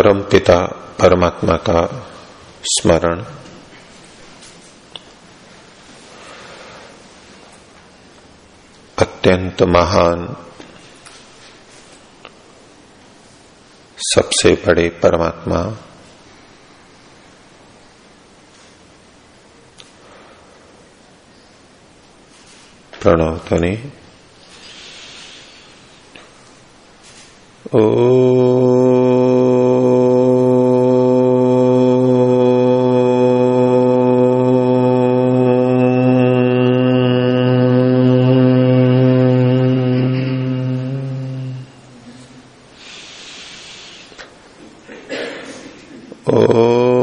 परम पिता परमात्मा का स्मरण। अत्यंत महान सबसे बड़े परमात्मा। प्रणव ध्वनि। ओ धर्म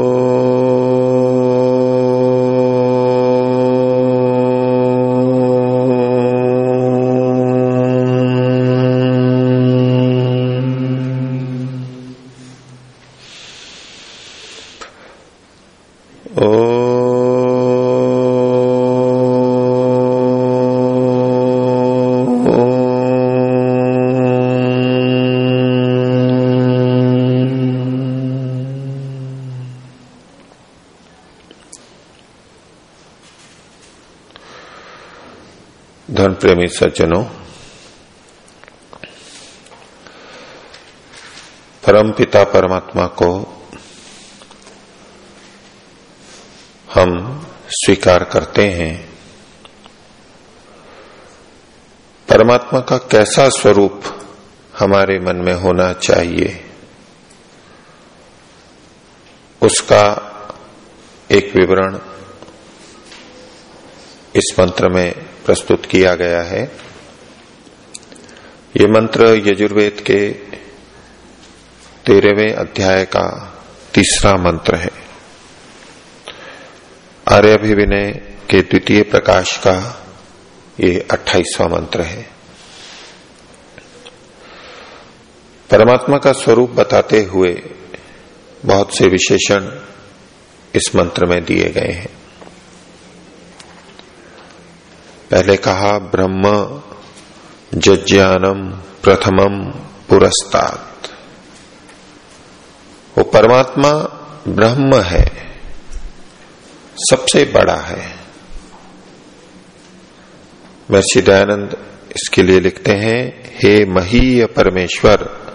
प्रेमी सज्जनों परम पिता परमात्मा को हम स्वीकार करते हैं। परमात्मा का कैसा स्वरूप हमारे मन में होना चाहिए, उसका एक विवरण इस मंत्र में प्रस्तुत किया गया है। ये मंत्र यजुर्वेद के तेरहवें अध्याय का तीसरा मंत्र है। आर्यभिविनय के द्वितीय प्रकाश का ये अट्ठाईसवां मंत्र है। परमात्मा का स्वरूप बताते हुए बहुत से विशेषण इस मंत्र में दिए गए हैं। पहले कहा, ब्रह्म जज्ञानम प्रथमम पुरस्तात। वो परमात्मा ब्रह्म है, सबसे बड़ा है। महर्षि दयानंद इसके लिए लिखते हैं, हे महीय परमेश्वर,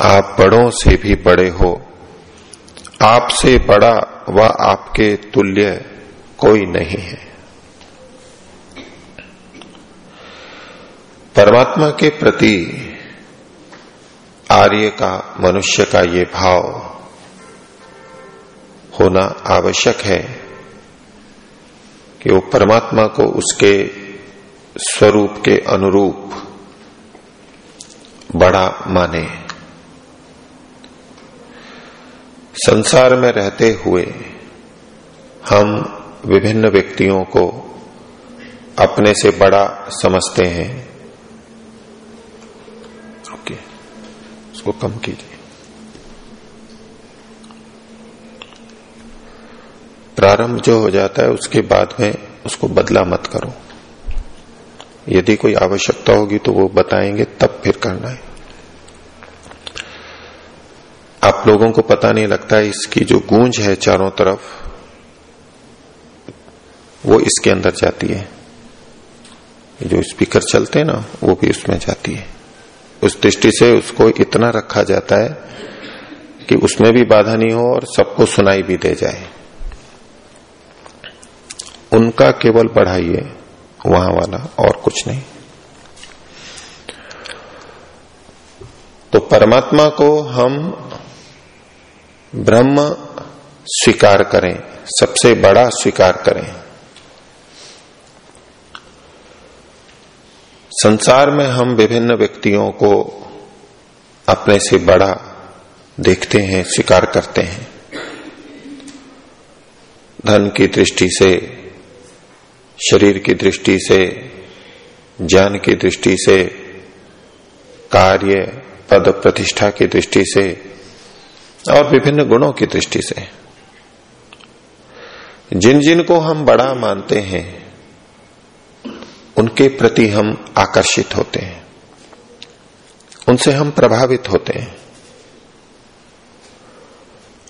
आप बड़ों से भी बड़े हो। आपसे बड़ा व आपके तुल्य कोई नहीं है। परमात्मा के प्रति आर्य का, मनुष्य का ये भाव होना आवश्यक है कि वो परमात्मा को उसके स्वरूप के अनुरूप बड़ा माने। संसार में रहते हुए हम विभिन्न व्यक्तियों को अपने से बड़ा समझते हैं। उसको कम कीजिए। प्रारंभ जो हो जाता है, उसके बाद में उसको बदला मत करो। यदि कोई आवश्यकता होगी तो वो बताएँगे, तब फिर करना है। आप लोगों को पता नहीं लगता है, इसकी जो गूंज है चारों तरफ़, वो इसके अंदर जाती है। जो स्पीकर चलते हैं ना, वो भी उसमें जाती है। उस दृष्टि से उसको इतना रखा जाता है कि उसमें भी बाधा नहीं हो और सबको सुनाई भी दे जाए। उनका केवल बढ़ाइए, वहाँ वाला और कुछ नहीं। तो परमात्मा को हम ब्रह्म स्वीकार करें, सबसे बड़ा स्वीकार करें। संसार में हम विभिन्न व्यक्तियों को अपने से बड़ा देखते हैं, स्वीकार करते हैं। धन की दृष्टि से, शरीर की दृष्टि से, ज्ञान की दृष्टि से, कार्य, पद प्रतिष्ठा की दृष्टि से और विभिन्न गुणों की दृष्टि से। जिन जिन को हम बड़ा मानते हैं उनके प्रति हम आकर्षित होते हैं। उनसे हम प्रभावित होते हैं।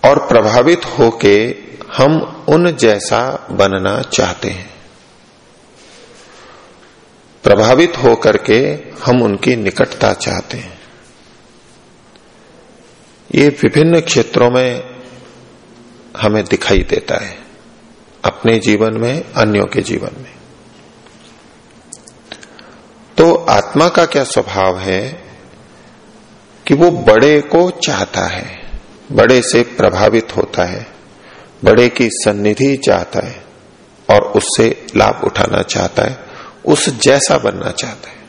और प्रभावित होके हम उन जैसा बनना चाहते हैं। प्रभावित होकर के हम उनकी निकटता चाहते हैं। ये विभिन्न क्षेत्रों में हमें दिखाई देता है। अपने जीवन में, अन्यों के जीवन में। तो आत्मा का क्या स्वभाव है कि वो बड़े को चाहता है, बड़े से प्रभावित होता है, बड़े की सन्निधि चाहता है और उससे लाभ उठाना चाहता है, उस जैसा बनना चाहता है।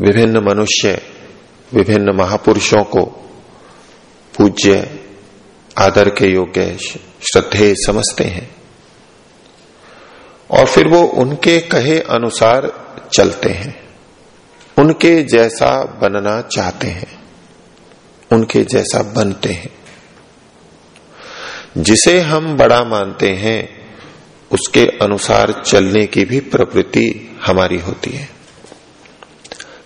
विभिन्न मनुष्य, विभिन्न महापुरुषों को पूज्य, आदर के योग्य श्रद्धे समझते हैं। और फिर वो उनके कहे अनुसार चलते हैं। उनके जैसा बनना चाहते हैं। उनके जैसा बनते हैं। जिसे हम बड़ा मानते हैं, उसके अनुसार चलने की भी प्रवृत्ति हमारी होती है।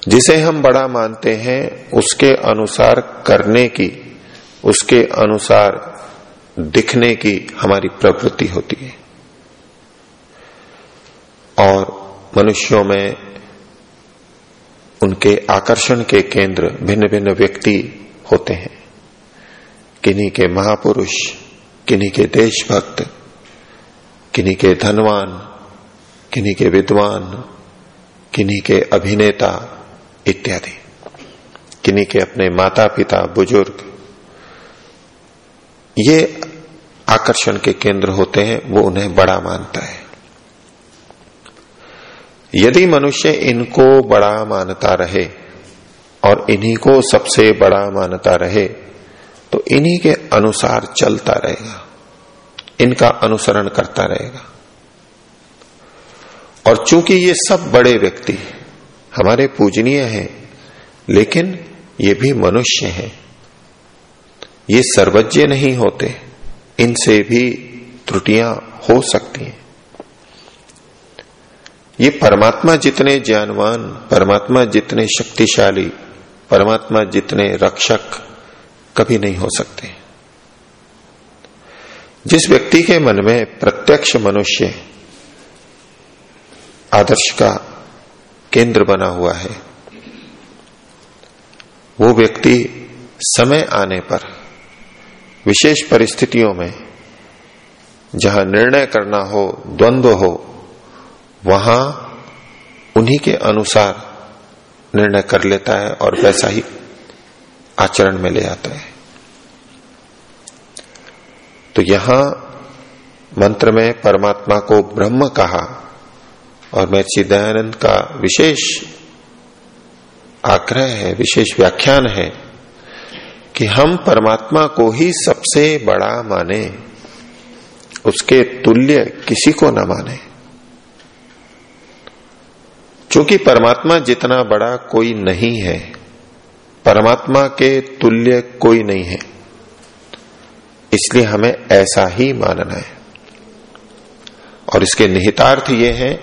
जिसे हम बड़ा मानते हैं, उसके अनुसार करने की, उसके अनुसार दिखने की हमारी प्रवृत्ति होती है। और मनुष्यों में उनके आकर्षण के केंद्र भिन्न भिन्न व्यक्ति होते हैं। किन्हीं के महापुरुष, किन्हीं के देशभक्त, किन्हीं के धनवान, किन्हीं के विद्वान, किन्हीं के अभिनेता इत्यादि, किन्हीं के अपने माता पिता बुज़ुर्ग। ये आकर्षण के केंद्र होते हैं, वो उन्हें बड़ा मानता है। यदि मनुष्य इनको बड़ा मानता रहे और इन्हीं को सबसे बड़ा मानता रहे तो इन्हीं के अनुसार चलता रहेगा। इनका अनुसरण करता रहेगा। और चूँकि ये सब बड़े व्यक्ति हमारे पूजनीय हैं, लेकिन ये भी मनुष्य हैं। ये सर्वज्ञ नहीं होते, इनसे भी त्रुटियाँ हो सकती हैं। ये परमात्मा जितने ज्ञानवान, परमात्मा जितने शक्तिशाली, परमात्मा जितने रक्षक कभी नहीं हो सकते। जिस व्यक्ति के मन में प्रत्यक्ष मनुष्य आदर्श का केंद्र बना हुआ है, वो व्यक्ति समय आने पर विशेष परिस्थितियों में जहाँ निर्णय करना हो, द्वंद्व हो वहाँ उन्हीं के अनुसार निर्णय कर लेता है और वैसा ही आचरण में ले आता है। तो यहाँ मंत्र में परमात्मा को ब्रह्म कहा और महर्षि दयानंद का विशेष आग्रह है, विशेष व्याख्यान है कि हम परमात्मा को ही सबसे बड़ा माने, उसके तुल्य किसी को न माने। क्योंकि परमात्मा जितना बड़ा कोई नहीं है, परमात्मा के तुल्य कोई नहीं है। इसलिए हमें ऐसा ही मानना है। और इसके निहितार्थ ये है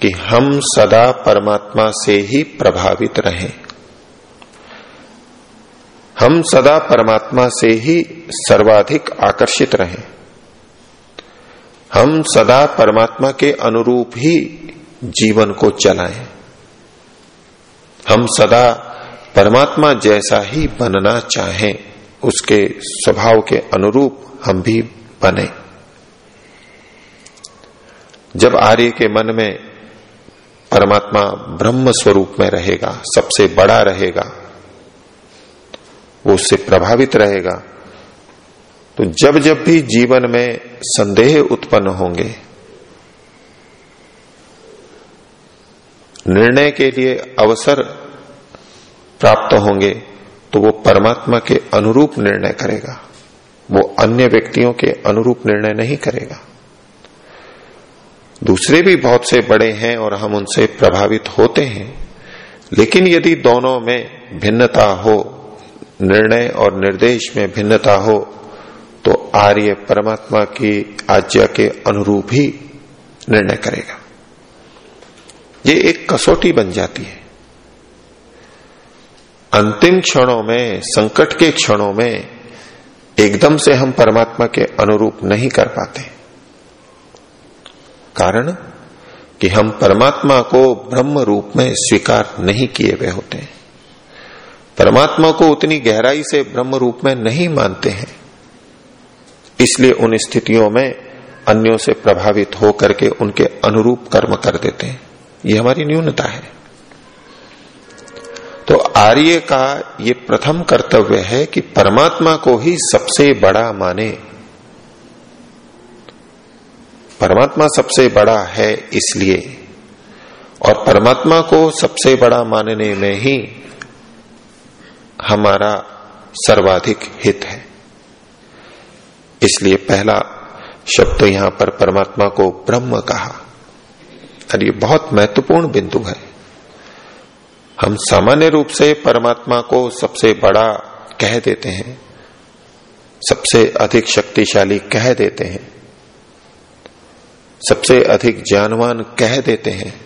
कि हम सदा परमात्मा से ही प्रभावित रहें। हम सदा परमात्मा से ही सर्वाधिक आकर्षित रहें। हम सदा परमात्मा के अनुरूप ही जीवन को चलाएँ। हम सदा परमात्मा जैसा ही बनना चाहें, उसके स्वभाव के अनुरूप हम भी बने। जब आर्य के मन में परमात्मा ब्रह्म स्वरूप में रहेगा, सबसे बड़ा रहेगा, वो उससे प्रभावित रहेगा तो जब जब भी जीवन में संदेह उत्पन्न होंगे निर्णय के लिए अवसर प्राप्त होंगे तो वो परमात्मा के अनुरूप निर्णय करेगा। वो अन्य व्यक्तियों के अनुरूप निर्णय नहीं करेगा। दूसरे भी बहुत से बड़े हैं और हम उनसे प्रभावित होते हैं, लेकिन यदि दोनों में भिन्नता हो, निर्णय और निर्देश में भिन्नता हो तो आर्य परमात्मा की आज्ञा के अनुरूप ही निर्णय करेगा। ये एक कसौटी बन जाती है। अंतिम क्षणों में, संकट के क्षणों में, एकदम से हम परमात्मा के अनुरूप नहीं कर पाते। कारण? कि हम परमात्मा को ब्रह्म रूप में स्वीकार नहीं किए हुए होते हैं। परमात्मा को उतनी गहराई से ब्रह्म रूप में नहीं मानते हैं। इसलिए उन स्थितियों में अन्यों से प्रभावित होकर के उनके अनुरूप कर्म कर देते हैं। ये हमारी न्यूनता है। तो आर्य का ये प्रथम कर्तव्य है कि परमात्मा को ही सबसे बड़ा माने। परमात्मा सबसे बड़ा है इसलिए, और परमात्मा को सबसे बड़ा मानने में ही हमारा सर्वाधिक हित है। इसलिए पहला शब्द यहाँ पर परमात्मा को ब्रह्म कहा। और ये बहुत महत्वपूर्ण बिंदु है। हम सामान्य रूप से परमात्मा को सबसे बड़ा कह देते हैं, सबसे अधिक शक्तिशाली कह देते हैं, सबसे अधिक जानवान कह देते हैं।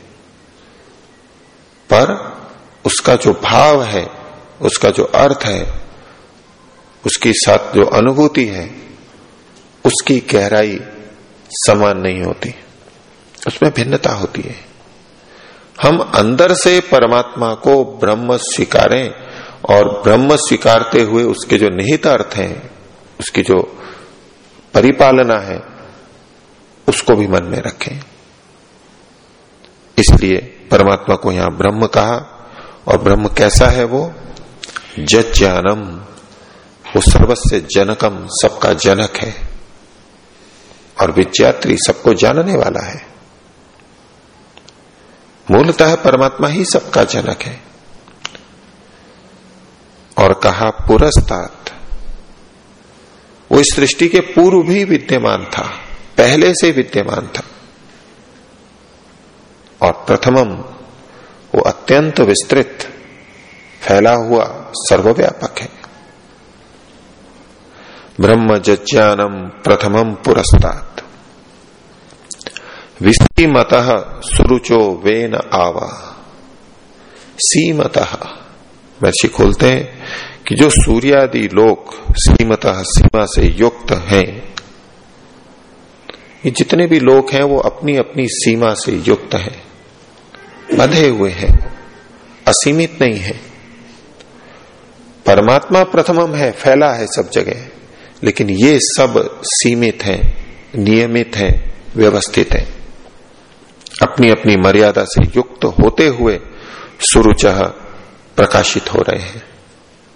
पर उसका जो भाव है, उसका जो अर्थ है, उसकी साथ जो अनुभूति है, उसकी गहराई समान नहीं होती। उसमें भिन्नता होती है। हम अंदर से परमात्मा को ब्रह्म स्वीकारें और ब्रह्म स्वीकारते हुए उसके जो निहित अर्थ हैं, उसकी जो परिपालना है, उसको भी मन में रखें। इसलिए परमात्मा को यहाँ ब्रह्म कहा और ब्रह्म कैसा है वो? जज्ञानम वो सर्वस्व जनकम, सबका जनक है। और विद्यात्री सबको जानने वाला है। मूलतः परमात्मा ही सबका जनक है। और कहा, पुरस्तात। वो इस सृष्टि के पूर्व भी विद्यमान था, पहले से विद्यमान था। और प्रथमम वो अत्यंत विस्तृत, फैला हुआ सर्वव्यापक है। ब्रह्म जज्ञानम प्रथमम पुरस्तात। विसीमत सुरुचो वेन आवा। सीमत। महर्षि खोलते हैं कि जो सूर्यादि लोक सीमत सीमा से युक्त हैं, ये जितने भी लोक हैं, वो अपनी अपनी सीमा से युक्त हैं। बंधे हुए हैं, असीमित नहीं है। परमात्मा प्रथमम है, फैला है सब जगह, लेकिन ये सब सीमित हैं, नियमित हैं, व्यवस्थित हैं। अपनी अपनी मर्यादा से युक्त होते हुए सुरुच प्रकाशित हो रहे हैं,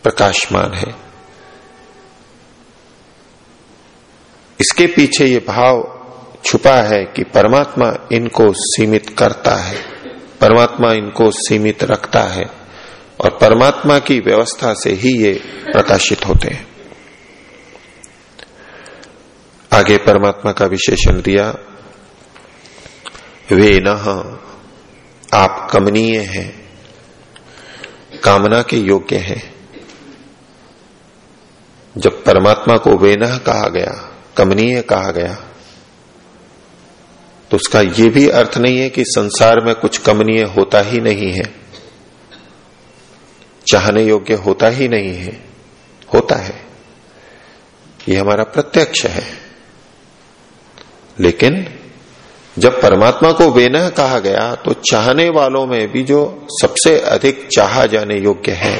प्रकाशमान है। इसके पीछे ये भाव छुपा है कि परमात्मा इनको सीमित करता है, परमात्मा इनको सीमित रखता है और परमात्मा की व्यवस्था से ही ये प्रकाशित होते हैं। आगे परमात्मा का विशेषण दिया वे न आप कमनीय हैं। कामना के योग्य हैं। जब परमात्मा को वे कहा गया, कमनीय कहा गया तो उसका यह भी अर्थ नहीं है कि संसार में कुछ कमनीय होता ही नहीं है। चाहने योग्य होता ही नहीं है। होता है। ये हमारा प्रत्यक्ष है। लेकिन जब परमात्मा को वेनह कहा गया तो चाहने वालों में भी जो सबसे अधिक चाहा जाने योग्य है,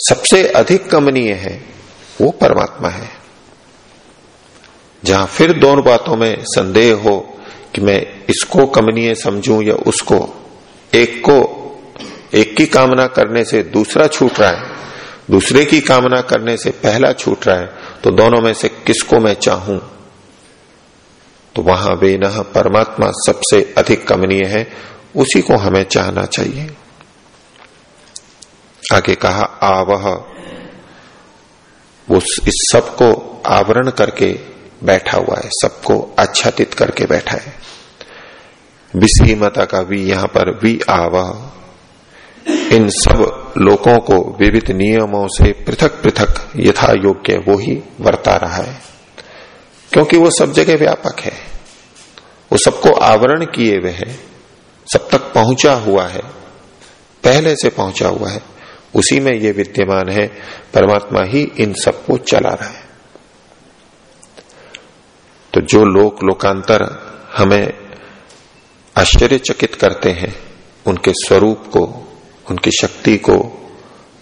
सबसे अधिक कमनीय है, वो परमात्मा है। जहाँ फिर दोनों बातों में संदेह हो कि मैं इसको कमनीय समझूं या उसको, एक को एक की कामना करने से दूसरा छूट रहा है, दूसरे की कामना करने से पहला छूट रहा है तो दोनों में से किसको मैं चाहूँ? तो वहाँ वे न परमात्मा सबसे अधिक कमनीय है, उसी को हमें चाहना चाहिए। आगे कहा, आवह। वो इस सबको आवरण करके बैठा हुआ है, सबको आच्छादित करके बैठा है। विसीमता का भी यहाँ पर, वी आवह। इन सब लोगों को विविध नियमों से पृथक पृथक यथा योग्य वो ही वर्ता रहा है। क्योंकि वो सब जगह व्यापक है। वो सबको आवरण किए हुए है, सब तक पहुँचा हुआ है, पहले से पहुँचा हुआ है, उसी में ये विद्यमान है, परमात्मा ही इन सबको चला रहा है। तो जो लोक लोकांतर हमें आश्चर्यचकित करते हैं, उनके स्वरूप को, उनकी शक्ति को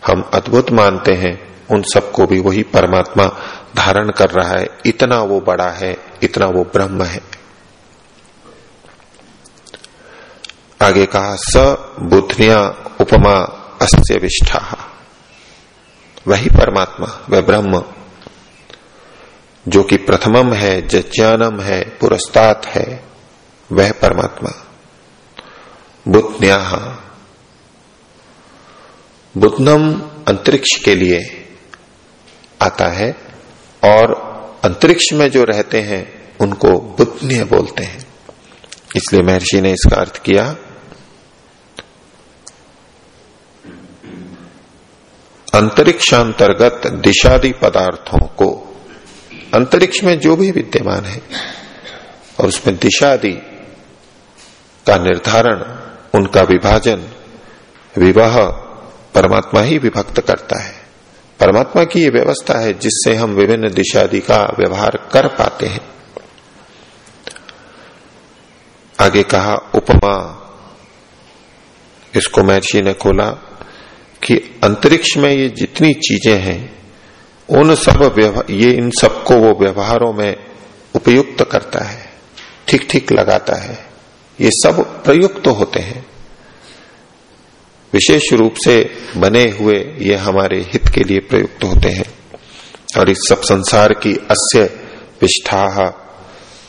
हम अद्भुत मानते हैं, उन सबको भी वही परमात्मा धारण कर रहा है, इतना वो बड़ा है, इतना वो ब्रह्म है। आगे कहा, स बुद्धनिया उपमा अस्य विष्ठा। वही परमात्मा, वह ब्रह्म, जो कि प्रथमम है जज्ञानम है, पुरस्तात है, वह परमात्मा। बुद्धन्या बुद्धनम अंतरिक्ष के लिए आता है और अंतरिक्ष में जो रहते हैं, उनको बुद्धन्य बोलते हैं। इसलिए महर्षि ने इसका अर्थ किया, अंतरिक्षांतर्गत दिशादि पदार्थों को, अंतरिक्ष में जो भी विद्यमान है, और उसमें दिशादि का निर्धारण, उनका विभाजन, विवाह परमात्मा ही विभक्त करता है। परमात्मा की ये व्यवस्था है जिससे हम विभिन्न दिशादि का व्यवहार कर पाते हैं। आगे कहा, उपमा। इसको महर्षि ने खोला कि अंतरिक्ष में ये जितनी चीज़ें हैं, उन सब ये इन सबको वो व्यवहारों में उपयुक्त करता है ठीक ठीक लगाता है। ये सब प्रयुक्त तो होते हैं। विशेष रूप से बने हुए ये हमारे हित के लिए प्रयुक्त होते हैं। और इस सब संसार की अस्य विष्ठा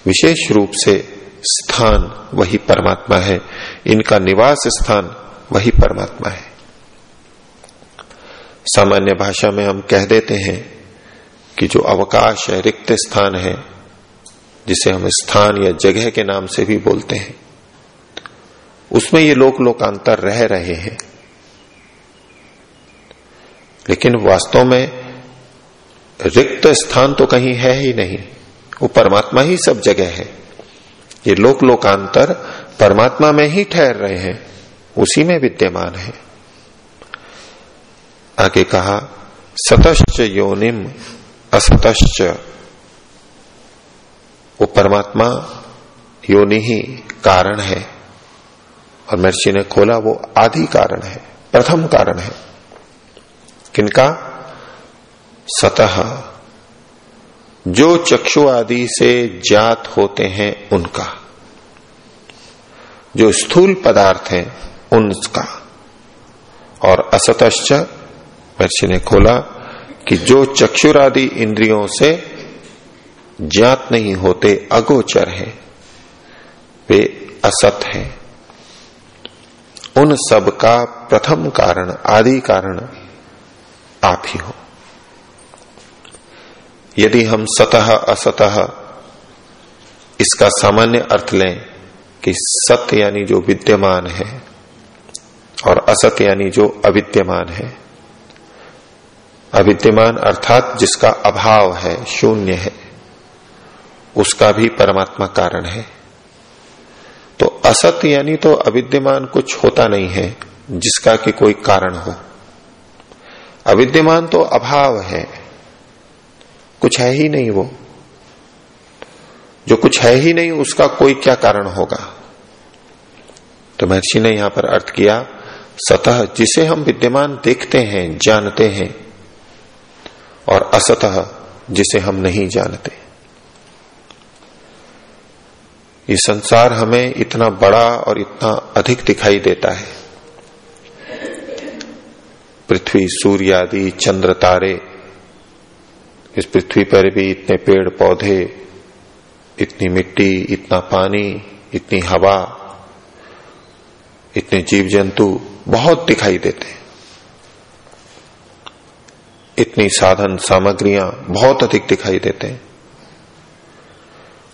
विशेष रूप से स्थान वही परमात्मा है। इनका निवास स्थान वही परमात्मा है। सामान्य भाषा में हम कह देते हैं कि जो अवकाश है, रिक्त स्थान है, जिसे हम स्थान या जगह के नाम से भी बोलते हैं, उसमें ये लोक लोकांतर रह रहे हैं। लेकिन वास्तव में रिक्त स्थान तो कहीं है ही नहीं। वो परमात्मा ही सब जगह है। ये लोक लोकांतर परमात्मा में ही ठहर रहे हैं। उसी में विद्यमान है। आगे कहा, सतश्च योनिम असतश्च। वो परमात्मा योनि ही कारण है। और महर्षि ने खोला, वो आदि कारण है, प्रथम कारण है। किनका? सतह। जो चक्षु आदि से जात होते हैं उनका। जो स्थूल पदार्थ हैं उनका। और असतश्च, महर्षि ने खोला कि जो चक्षुरादि इंद्रियों से ज्ञात नहीं होते, अगोचर है, वे असत है। उन सब का प्रथम कारण, आदि कारण आप ही हो। यदि हम सतह असतह इसका सामान्य अर्थ लें कि सत्य यानी जो विद्यमान है और असत यानी जो अविद्यमान है। अविद्यमान अर्थात जिसका अभाव है, शून्य है, उसका भी परमात्मा कारण है। तो असत यानी तो अविद्यमान कुछ होता नहीं है, जिसका कि कोई कारण हो। अविद्यमान तो अभाव है। कुछ है ही नहीं वो। जो कुछ है ही नहीं, उसका कोई क्या कारण होगा? तो महर्षि ने यहाँ पर अर्थ किया, सतह जिसे हम विद्यमान देखते हैं, जानते हैं, और असतः जिसे हम नहीं जानते। ये संसार हमें इतना बड़ा और इतना अधिक दिखाई देता है। पृथ्वी, सूर्य आदि, चंद्र तारे, इस पृथ्वी पर भी इतने पेड़ पौधे इतनी मिट्टी, इतना पानी, इतनी हवा, इतने जीव जंतु बहुत दिखाई देते हैं। इतनी साधन सामग्रियाँ बहुत अधिक दिखाई देते हैं।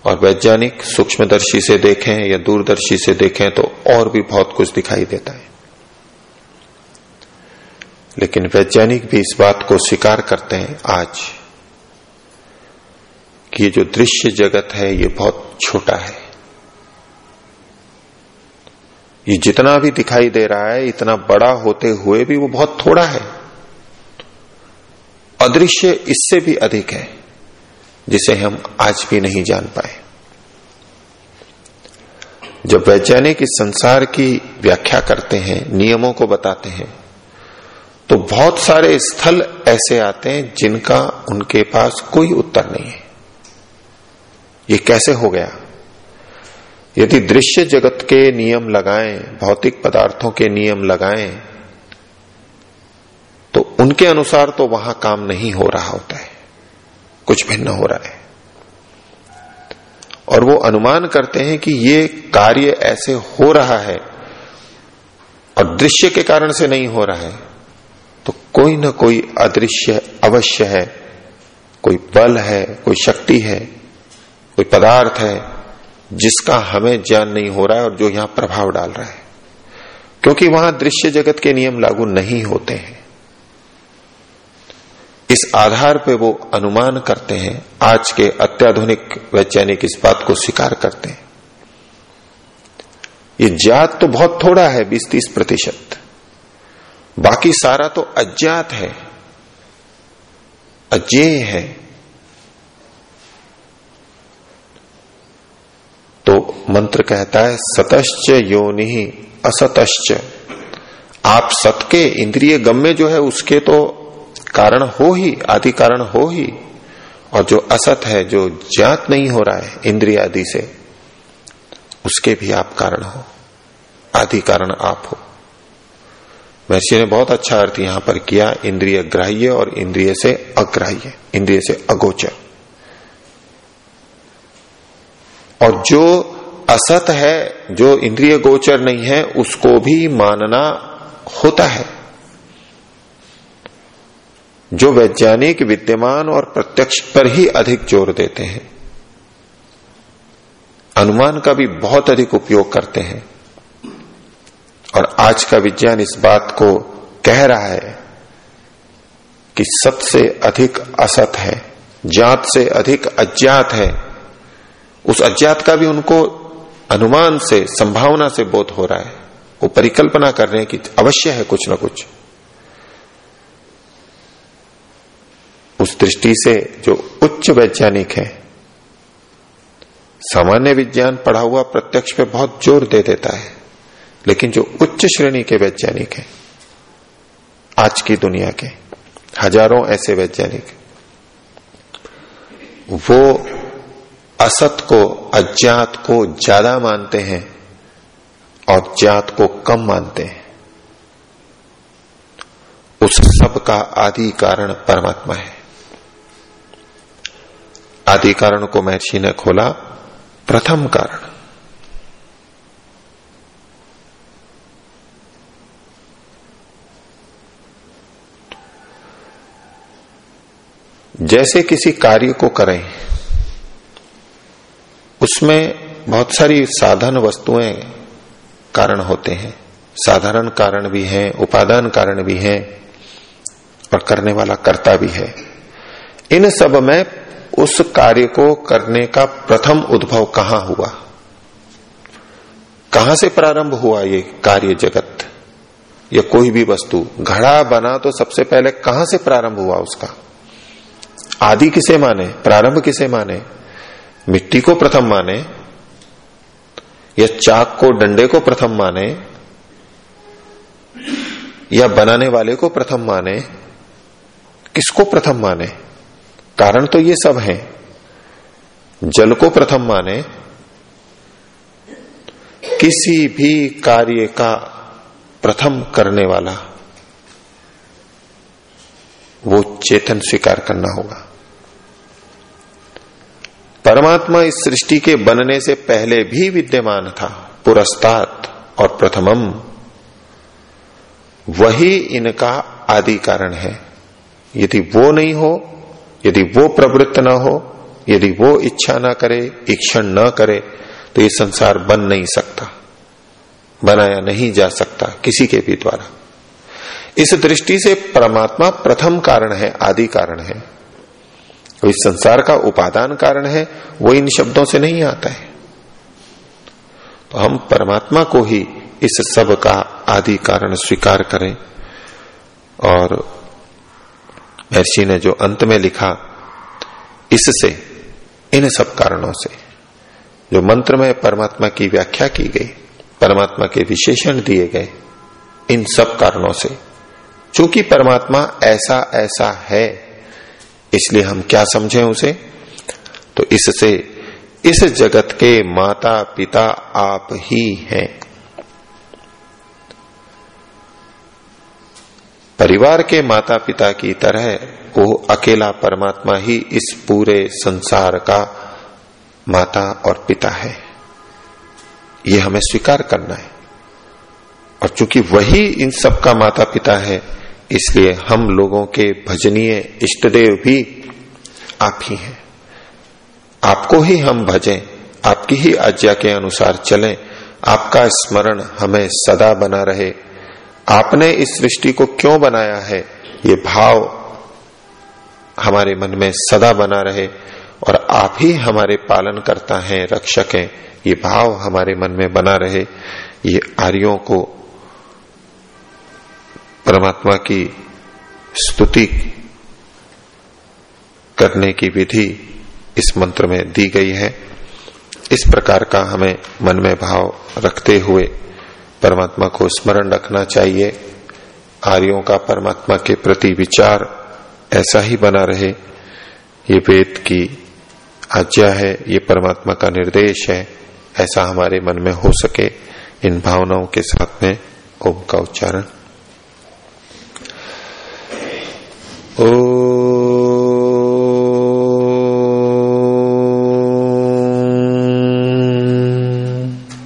और वैज्ञानिक सूक्ष्मदर्शी से देखें या दूरदर्शी से देखें तो और भी बहुत कुछ दिखाई देता है। लेकिन वैज्ञानिक भी इस बात को स्वीकार करते हैं आज कि ये जो दृश्य जगत है, ये बहुत छोटा है। ये जितना भी दिखाई दे रहा है, इतना बड़ा होते हुए भी वो बहुत थोड़ा है। अदृश्य इससे भी अधिक है, जिसे हम आज भी नहीं जान पाए। जब वैज्ञानिक इस संसार की व्याख्या करते हैं, नियमों को बताते हैं तो बहुत सारे स्थल ऐसे आते हैं जिनका उनके पास कोई उत्तर नहीं है। ये कैसे हो गया? यदि दृश्य जगत के नियम लगाएँ, भौतिक पदार्थों के नियम लगाएँ तो उनके अनुसार तो वहाँ काम नहीं हो रहा होता है। कुछ भिन्न हो रहा है। और वो अनुमान करते हैं कि ये कार्य ऐसे हो रहा है और दृश्य के कारण से नहीं हो रहा है। कोई ना कोई अदृश्य अवश्य है। कोई बल है, कोई शक्ति है, कोई पदार्थ है, जिसका हमें ज्ञान नहीं हो रहा है और जो यहाँ प्रभाव डाल रहा है। क्योंकि वहाँ दृश्य जगत के नियम लागू नहीं होते हैं। इस आधार पर वो अनुमान करते हैं, आज के अत्याधुनिक वैज्ञानिक इस बात को स्वीकार करते हैं। ये जात तो बहुत थोड़ा है, बीस तीस प्रतिशत। बाकी सारा तो अज्ञात है अजेय है। तो मंत्र कहता है, सतश्च योनि असतश्च। आप सत के इंद्रिय गम्य जो है, उसके तो कारण हो ही, आदि कारण हो ही, और जो असत है, जो ज्ञात नहीं हो रहा है इंद्रिय आदि से, उसके भी आप कारण हो, आदि कारण आप हो। महर्षि ने बहुत अच्छा अर्थ यहाँ पर किया, इंद्रिय ग्राह्य और इंद्रिय से अग्राह्य, इंद्रिय से अगोचर। और जो असत है, जो इंद्रिय गोचर नहीं है, उसको भी मानना होता है। जो वैज्ञानिक विद्यमान और प्रत्यक्ष पर ही अधिक ज़ोर देते हैं, अनुमान का भी बहुत अधिक उपयोग करते हैं। और आज का विज्ञान इस बात को कह रहा है कि सत से अधिक असत है जात से अधिक अज्ञात है। उस अज्ञात का भी उनको अनुमान से, संभावना से बोध हो रहा है। वो परिकल्पना कर रहे हैं कि अवश्य है कुछ ना कुछ। उस दृष्टि से जो उच्च वैज्ञानिक है, सामान्य विज्ञान पढ़ा हुआ प्रत्यक्ष पे बहुत ज़ोर दे देता है। लेकिन जो उच्च श्रेणी के वैज्ञानिक हैं, आज की दुनिया के, हज़ारों ऐसे वैज्ञानिक, वो असत को, अज्ञात को ज़्यादा मानते हैं और ज्ञात को कम मानते हैं। उस सब का आदि कारण परमात्मा है। आदि कारण को महर्षि ने खोला प्रथम कारण। जैसे किसी कार्य को करें, उसमें बहुत सारी साधन वस्तुएँ कारण होते हैं। साधारण कारण भी हैं, उपादान कारण भी हैं, और करने वाला कर्ता भी है। इन सब में उस कार्य को करने का प्रथम उद्भव कहाँ हुआ? कहाँ से प्रारंभ हुआ ये कार्य जगत? या कोई भी वस्तु, घड़ा बना तो सबसे पहले कहाँ से प्रारंभ हुआ उसका? आदि किसे माने? प्रारंभ किसे माने? मिट्टी को प्रथम माने? या चाक को, डंडे को प्रथम माने? या बनाने वाले को प्रथम माने? किसको प्रथम माने? कारण तो ये सब हैं। जल को प्रथम माने? किसी भी कार्य का प्रथम करने वाला। वो चेतन स्वीकार करना होगा। परमात्मा इस सृष्टि के बनने से पहले भी विद्यमान था, पुरस्तात और प्रथमम। वही इनका आदि कारण है। यदि वो नहीं हो, यदि वो प्रवृत्त ना हो, यदि वो इच्छा ना करे इक्षण न करे तो ये संसार बन नहीं सकता, बनाया नहीं जा सकता किसी के भी द्वारा। इस दृष्टि से परमात्मा प्रथम कारण है, आदि कारण है। इस संसार का उपादान कारण है, वो इन शब्दों से नहीं आता है। तो हम परमात्मा को ही इस सब का आदि कारण स्वीकार करें। और महर्षि ने जो अंत में लिखा, इससे, इन सब कारणों से, जो मंत्र में परमात्मा की व्याख्या की गई, परमात्मा के विशेषण दिए गए, इन सब कारणों से चूँकि परमात्मा ऐसा ऐसा है, इसलिए हम क्या समझें उसे? तो इससे इस जगत के माता पिता आप ही हैं। परिवार के माता पिता की तरह वो अकेला परमात्मा ही इस पूरे संसार का माता और पिता है। ये हमें स्वीकार करना है। और चूँकि वही इन सब का माता पिता है इसलिए हम लोगों के भजनीय इष्टदेव भी आप ही हैं। आपको ही हम भजें, आपकी ही आज्ञा के अनुसार चलें, आपका स्मरण हमें सदा बना रहे। आपने इस सृष्टि को क्यों बनाया है? ये भाव हमारे मन में सदा बना रहे और आप ही हमारे पालन करता है, रक्षक हैं। ये भाव हमारे मन में बना रहे। ये आर्यों को परमात्मा की स्तुति करने की विधि इस मंत्र में दी गई है। इस प्रकार का हमें मन में भाव रखते हुए परमात्मा को स्मरण रखना चाहिए। आर्यों का परमात्मा के प्रति विचार ऐसा ही बना रहे। ये वेद की आज्ञा है, ये परमात्मा का निर्देश है, ऐसा हमारे मन में हो सके। इन भावनाओं के साथ में ओम का उच्चारण। ओ